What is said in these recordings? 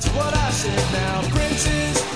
that's what I said now. Princes.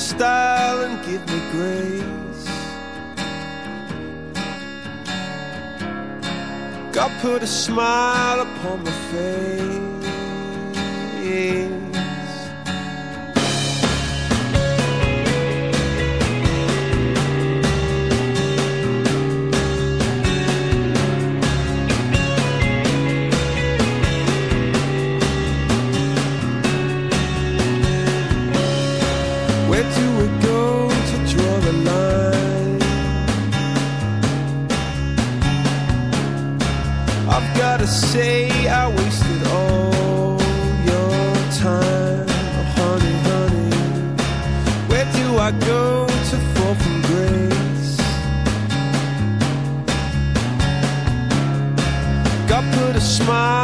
stop. to say I wasted all your time, oh, honey, honey. Where do I go to fall from grace? God put a smile.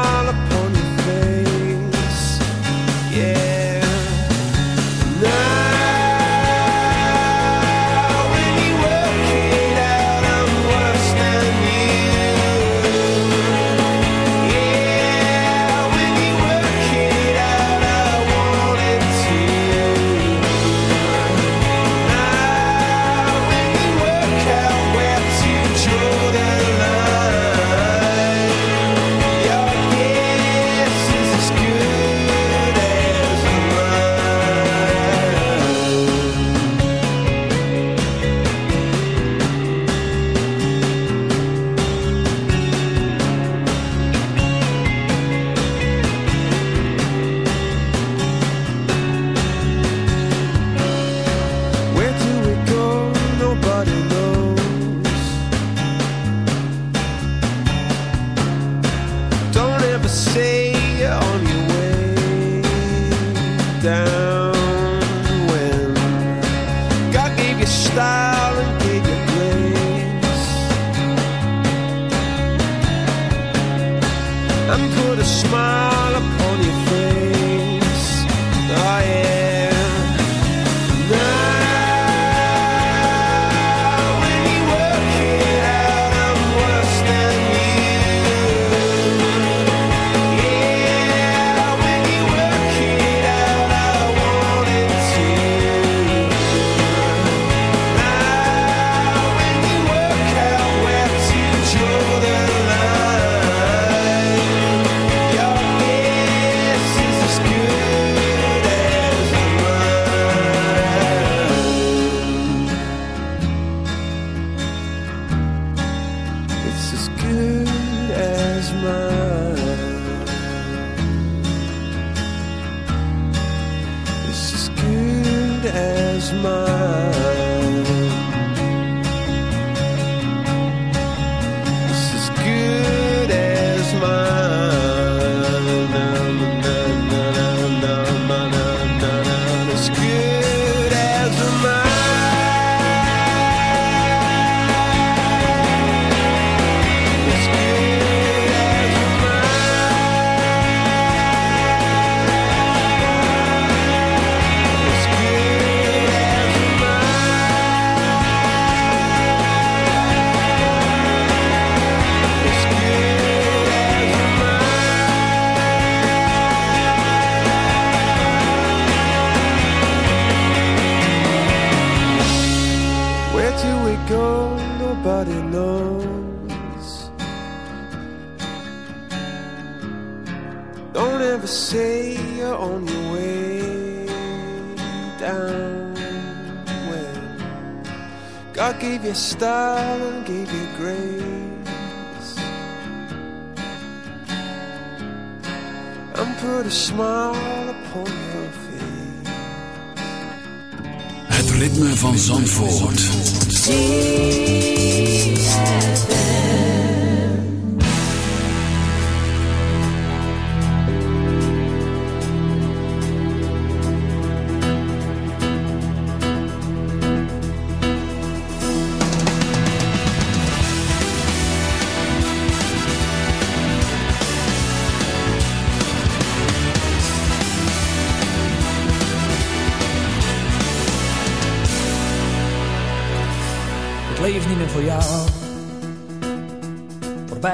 stop.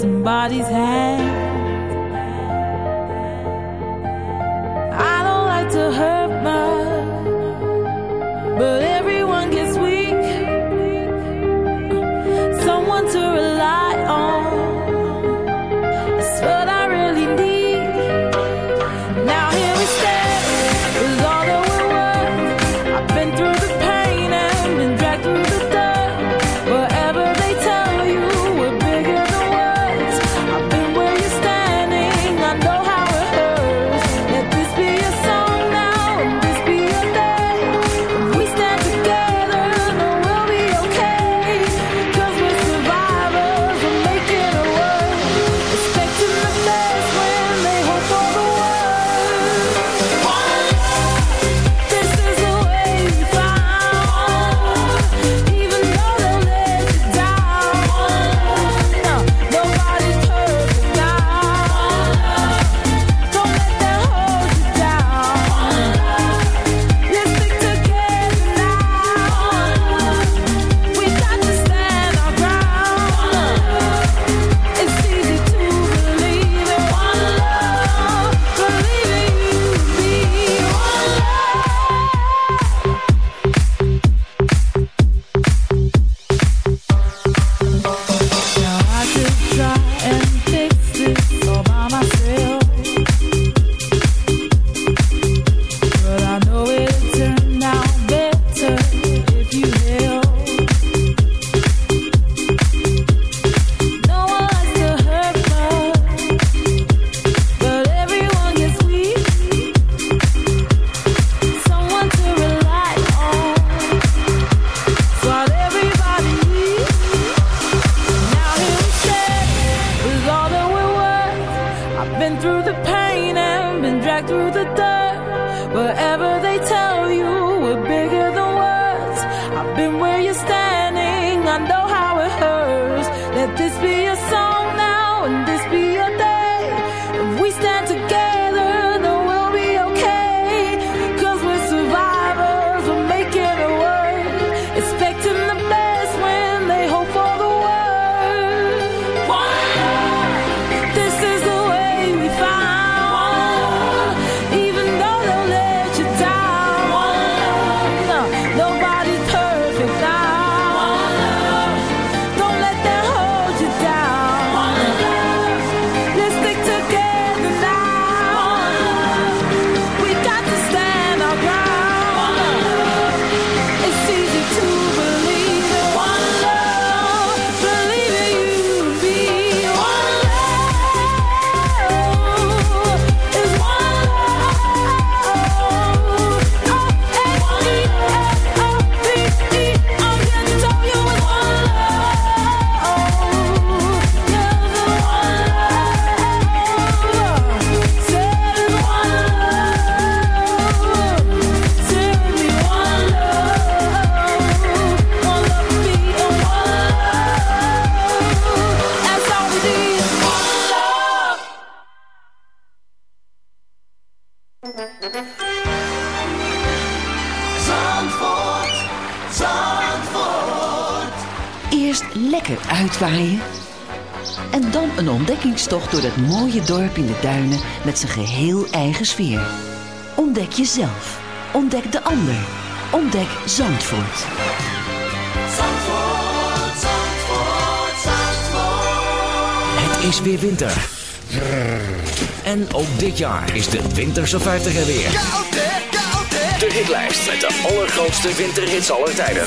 somebody's hand. Lekker uitwaaien. En dan een ontdekkingstocht door dat mooie dorp in de duinen met zijn geheel eigen sfeer. Ontdek jezelf. Ontdek de ander. Ontdek Zandvoort. Zandvoort, Zandvoort, Zandvoort. Het is weer winter. En ook dit jaar is de Winterse 50 er weer. De hitlijst met de allergrootste winterhits aller tijden.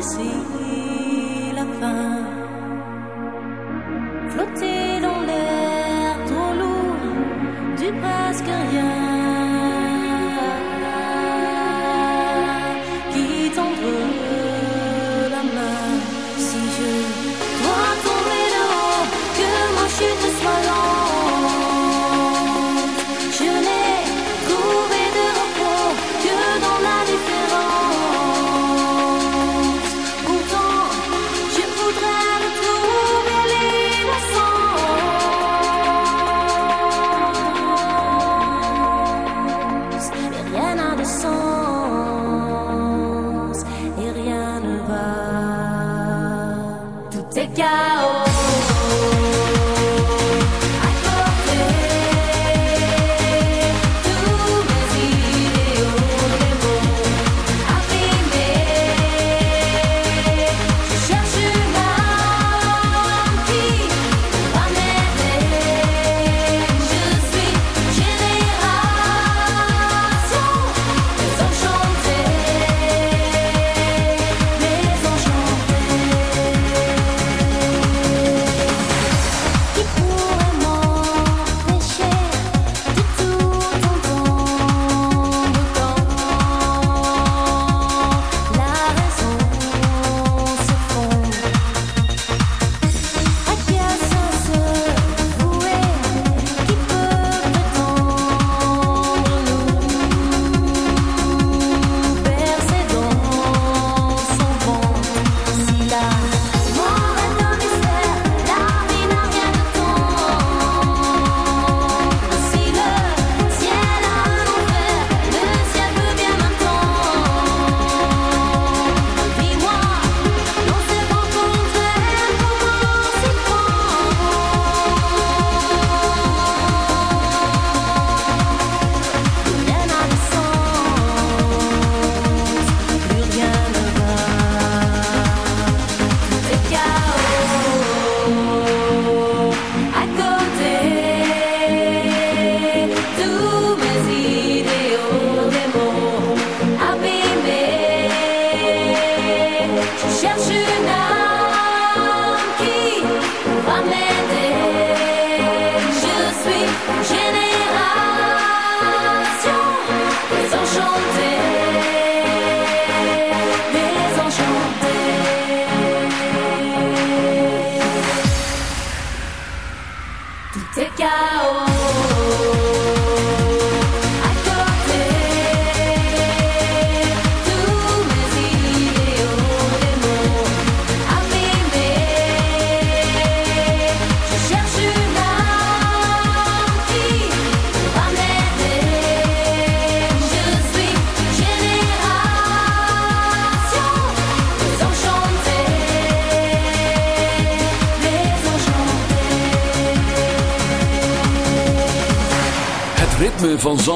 jusqu'ici la fin.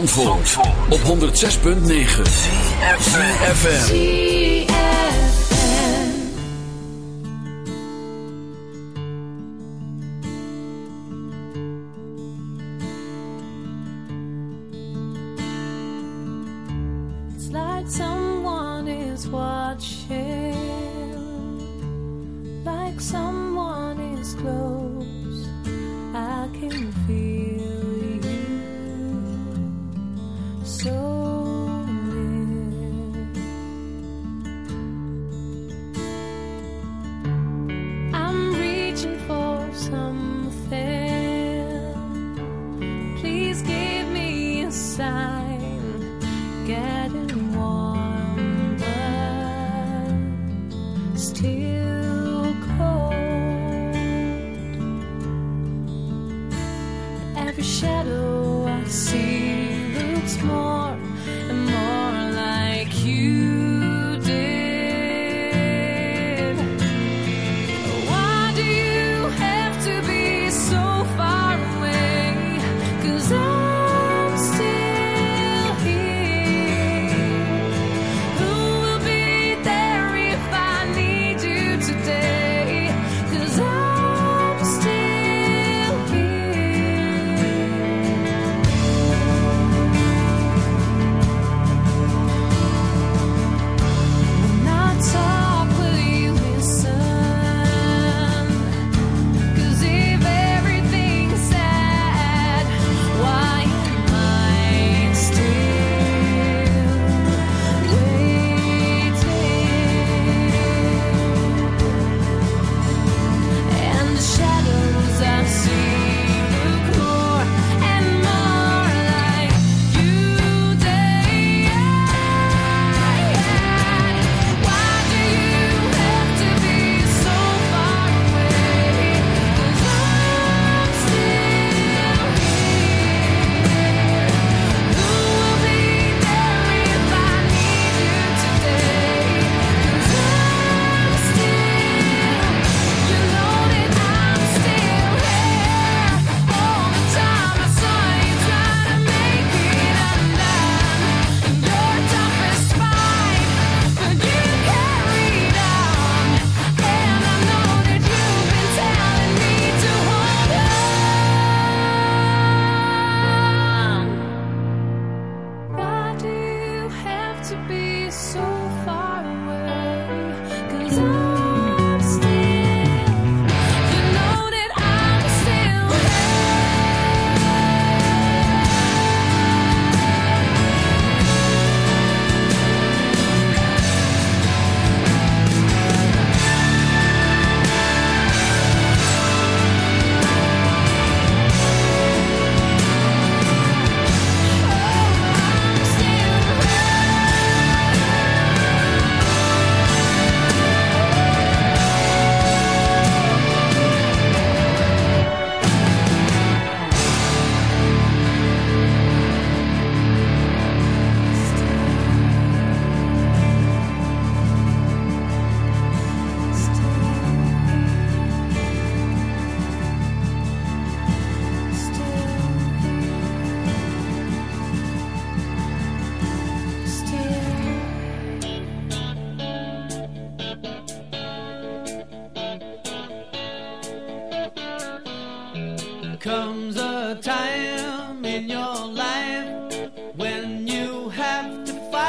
Zandvoort, Zandvoort. op 106.9 CFFM It's like someone is watching Like someone is close. I can feel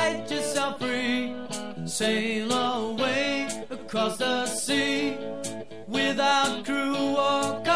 set yourself free. Sail away across the sea without crew or.